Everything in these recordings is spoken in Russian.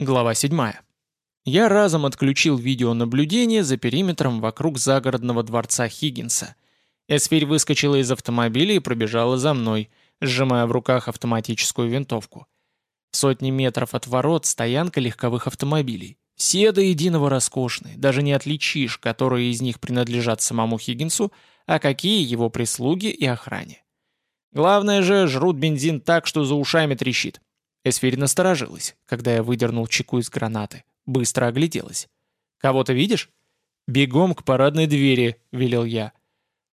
Глава 7. Я разом отключил видеонаблюдение за периметром вокруг загородного дворца Хиггинса. Эсфирь выскочила из автомобиля и пробежала за мной, сжимая в руках автоматическую винтовку. Сотни метров от ворот стоянка легковых автомобилей. Все до единого роскошные, даже не отличишь, которые из них принадлежат самому Хиггинсу, а какие его прислуги и охране. Главное же, жрут бензин так, что за ушами трещит. Эсфирь насторожилась, когда я выдернул чеку из гранаты. Быстро огляделась. «Кого-то видишь?» «Бегом к парадной двери», — велел я.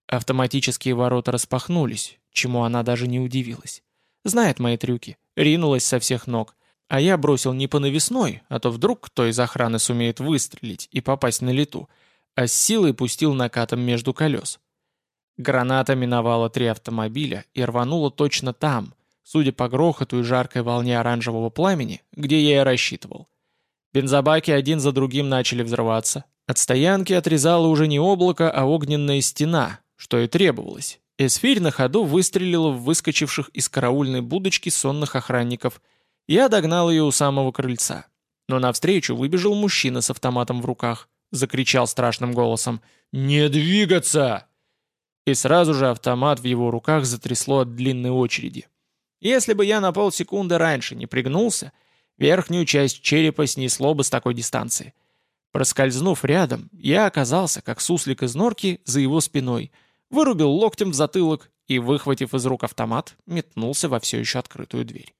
Автоматические ворота распахнулись, чему она даже не удивилась. Знает мои трюки. Ринулась со всех ног. А я бросил не по навесной, а то вдруг кто из охраны сумеет выстрелить и попасть на лету, а с силой пустил накатом между колес. Граната миновала три автомобиля и рванула точно там, судя по грохоту и жаркой волне оранжевого пламени, где я и рассчитывал. Бензобаки один за другим начали взрываться. От стоянки отрезало уже не облако, а огненная стена, что и требовалось. Эсфирь на ходу выстрелила в выскочивших из караульной будочки сонных охранников. Я догнал ее у самого крыльца. Но навстречу выбежал мужчина с автоматом в руках. Закричал страшным голосом «Не двигаться!» И сразу же автомат в его руках затрясло от длинной очереди. Если бы я на полсекунды раньше не пригнулся, верхнюю часть черепа снесло бы с такой дистанции. Проскользнув рядом, я оказался, как суслик из норки, за его спиной, вырубил локтем в затылок и, выхватив из рук автомат, метнулся во все еще открытую дверь.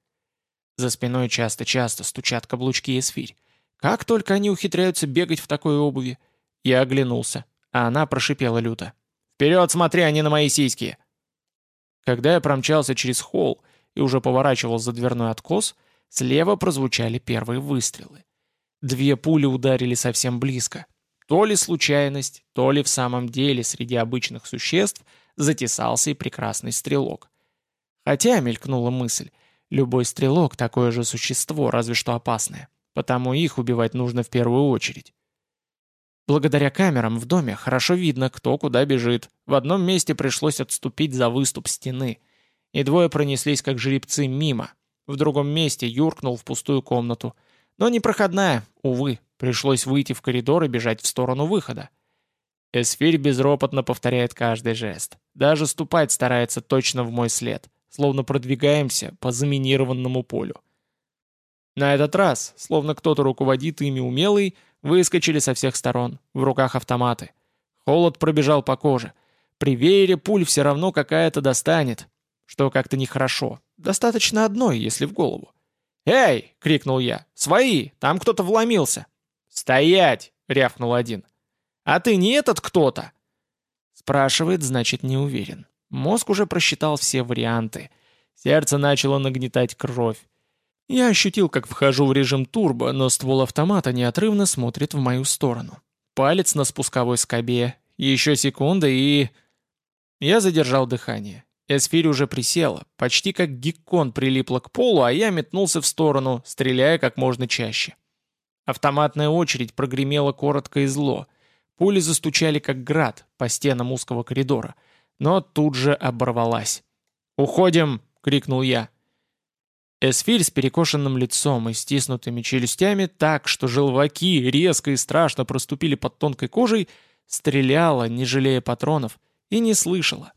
За спиной часто-часто стучат каблучки эсфирь. Как только они ухитряются бегать в такой обуви. Я оглянулся, а она прошипела люто. «Вперед смотри, они на мои сиськи!» Когда я промчался через холл, и уже поворачивал за дверной откос, слева прозвучали первые выстрелы. Две пули ударили совсем близко. То ли случайность, то ли в самом деле среди обычных существ затесался и прекрасный стрелок. Хотя, мелькнула мысль, любой стрелок — такое же существо, разве что опасное. Потому их убивать нужно в первую очередь. Благодаря камерам в доме хорошо видно, кто куда бежит. В одном месте пришлось отступить за выступ стены — и двое пронеслись как жеребцы мимо. В другом месте юркнул в пустую комнату. Но непроходная, увы, пришлось выйти в коридор и бежать в сторону выхода. Эсфирь безропотно повторяет каждый жест. Даже ступать старается точно в мой след, словно продвигаемся по заминированному полю. На этот раз, словно кто-то руководит ими умелый, выскочили со всех сторон, в руках автоматы. Холод пробежал по коже. При веере пуль все равно какая-то достанет, что как-то нехорошо. Достаточно одной, если в голову. «Эй!» — крикнул я. «Свои! Там кто-то вломился!» «Стоять!» — рявкнул один. «А ты не этот кто-то?» Спрашивает, значит, не уверен. Мозг уже просчитал все варианты. Сердце начало нагнетать кровь. Я ощутил, как вхожу в режим турбо, но ствол автомата неотрывно смотрит в мою сторону. Палец на спусковой скобе. Еще секунда и... Я задержал дыхание. Эсфирь уже присела, почти как геккон прилипла к полу, а я метнулся в сторону, стреляя как можно чаще. Автоматная очередь прогремела коротко и зло. Пули застучали как град по стенам узкого коридора, но тут же оборвалась. «Уходим!» — крикнул я. Эсфирь с перекошенным лицом и стиснутыми челюстями так, что желваки резко и страшно проступили под тонкой кожей, стреляла, не жалея патронов, и не слышала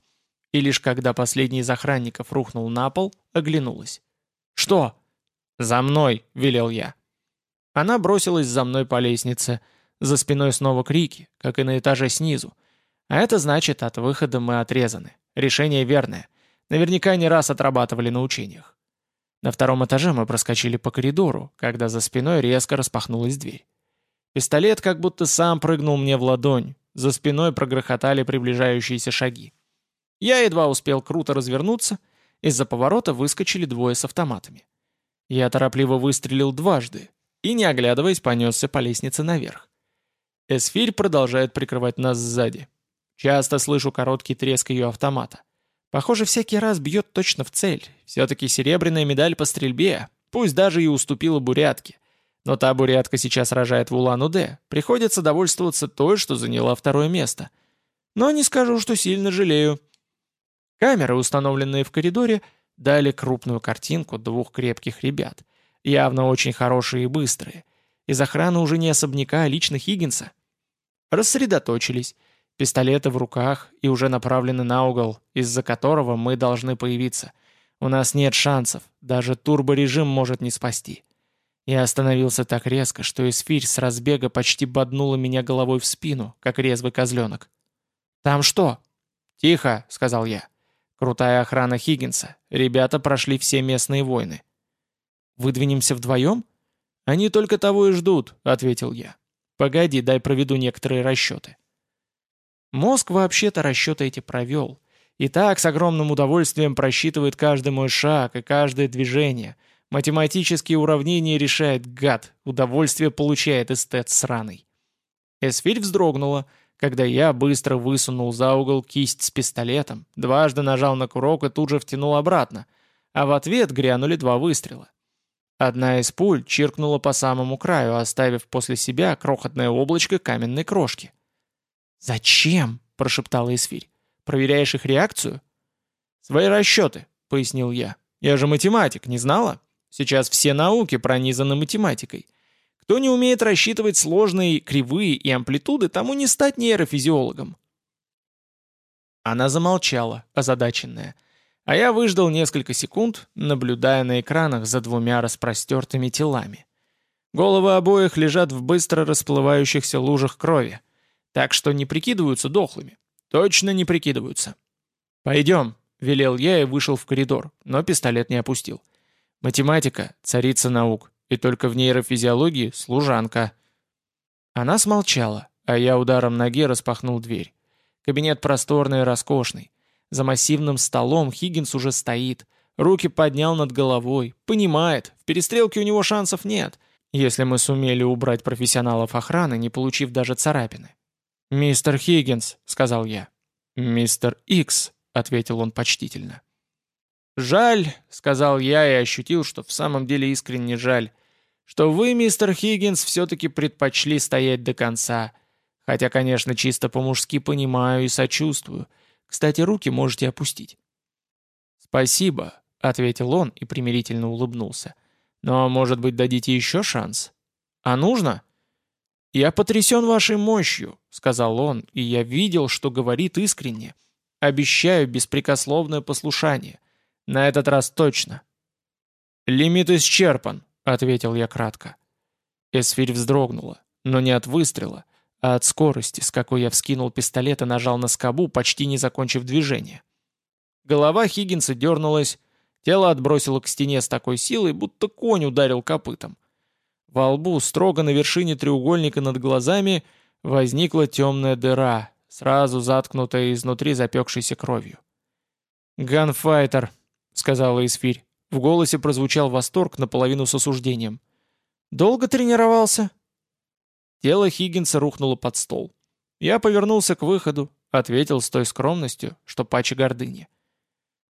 и лишь когда последний из охранников рухнул на пол, оглянулась. «Что?» «За мной!» — велел я. Она бросилась за мной по лестнице. За спиной снова крики, как и на этаже снизу. А это значит, от выхода мы отрезаны. Решение верное. Наверняка не раз отрабатывали на учениях. На втором этаже мы проскочили по коридору, когда за спиной резко распахнулась дверь. Пистолет как будто сам прыгнул мне в ладонь. За спиной прогрохотали приближающиеся шаги. Я едва успел круто развернуться, из-за поворота выскочили двое с автоматами. Я торопливо выстрелил дважды и, не оглядываясь, понесся по лестнице наверх. Эсфирь продолжает прикрывать нас сзади. Часто слышу короткий треск ее автомата. Похоже, всякий раз бьет точно в цель. Все-таки серебряная медаль по стрельбе, пусть даже и уступила бурятке. Но та бурятка сейчас рожает в Улан-Удэ. Приходится довольствоваться той, что заняла второе место. Но не скажу, что сильно жалею. Камеры, установленные в коридоре, дали крупную картинку двух крепких ребят. явно очень хорошие и быстрые. Из охраны уже не особняка, а лично Хиггинса. Рассредоточились. Пистолеты в руках и уже направлены на угол, из-за которого мы должны появиться. У нас нет шансов, даже турборежим может не спасти. Я остановился так резко, что эсфирь с разбега почти боднула меня головой в спину, как резвый козленок. «Там что?» «Тихо», — сказал я. «Крутая охрана Хиггинса. Ребята прошли все местные войны». «Выдвинемся вдвоем?» «Они только того и ждут», — ответил я. «Погоди, дай проведу некоторые расчеты». Мозг вообще-то расчеты эти провел. И так с огромным удовольствием просчитывает каждый мой шаг и каждое движение. Математические уравнения решает гад, удовольствие получает эстет сраный. Эсфирь вздрогнула, когда я быстро высунул за угол кисть с пистолетом, дважды нажал на курок и тут же втянул обратно, а в ответ грянули два выстрела. Одна из пуль чиркнула по самому краю, оставив после себя крохотное облачко каменной крошки. «Зачем?» – прошептала Эсфирь. «Проверяешь их реакцию?» «Свои расчеты», – пояснил я. «Я же математик, не знала? Сейчас все науки пронизаны математикой. Кто не умеет рассчитывать сложные кривые и амплитуды, тому не стать нейрофизиологом». Она замолчала, озадаченная. А я выждал несколько секунд, наблюдая на экранах за двумя распростертыми телами. Головы обоих лежат в быстро расплывающихся лужах крови. Так что не прикидываются дохлыми. Точно не прикидываются. «Пойдем», — велел я и вышел в коридор, но пистолет не опустил. «Математика — царица наук, и только в нейрофизиологии — служанка». Она смолчала, а я ударом ноги распахнул дверь. Кабинет просторный и роскошный. За массивным столом Хиггинс уже стоит. Руки поднял над головой. Понимает, в перестрелке у него шансов нет, если мы сумели убрать профессионалов охраны, не получив даже царапины. «Мистер Хиггинс», — сказал я. «Мистер Икс», — ответил он почтительно. «Жаль», — сказал я и ощутил, что в самом деле искренне жаль, что вы, мистер Хиггинс, все-таки предпочли стоять до конца. Хотя, конечно, чисто по-мужски понимаю и сочувствую. Кстати, руки можете опустить». «Спасибо», — ответил он и примирительно улыбнулся. «Но, может быть, дадите еще шанс? А нужно?» «Я потрясен вашей мощью», — сказал он, и я видел, что говорит искренне. «Обещаю беспрекословное послушание. На этот раз точно». «Лимит исчерпан», — ответил я кратко. Эсфирь вздрогнула, но не от выстрела, а от скорости, с какой я вскинул пистолет и нажал на скобу, почти не закончив движение. Голова Хиггинса дернулась, тело отбросило к стене с такой силой, будто конь ударил копытом. Во лбу, строго на вершине треугольника над глазами, возникла темная дыра, сразу заткнутая изнутри запекшейся кровью. «Ганфайтер», — сказала Исфирь. В голосе прозвучал восторг наполовину с осуждением. «Долго тренировался?» Тело Хиггинса рухнуло под стол. Я повернулся к выходу, ответил с той скромностью, что паче гордыни.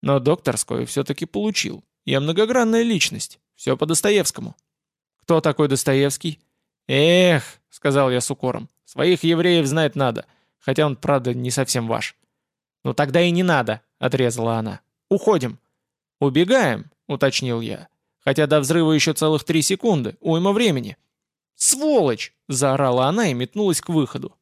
Но докторскую все-таки получил. Я многогранная личность. Все по Достоевскому. «Кто такой Достоевский?» «Эх», — сказал я с укором, — «своих евреев знать надо, хотя он, правда, не совсем ваш». «Ну тогда и не надо», — отрезала она. «Уходим». «Убегаем», — уточнил я. «Хотя до взрыва еще целых три секунды, уйма времени». «Сволочь!» — заорала она и метнулась к выходу.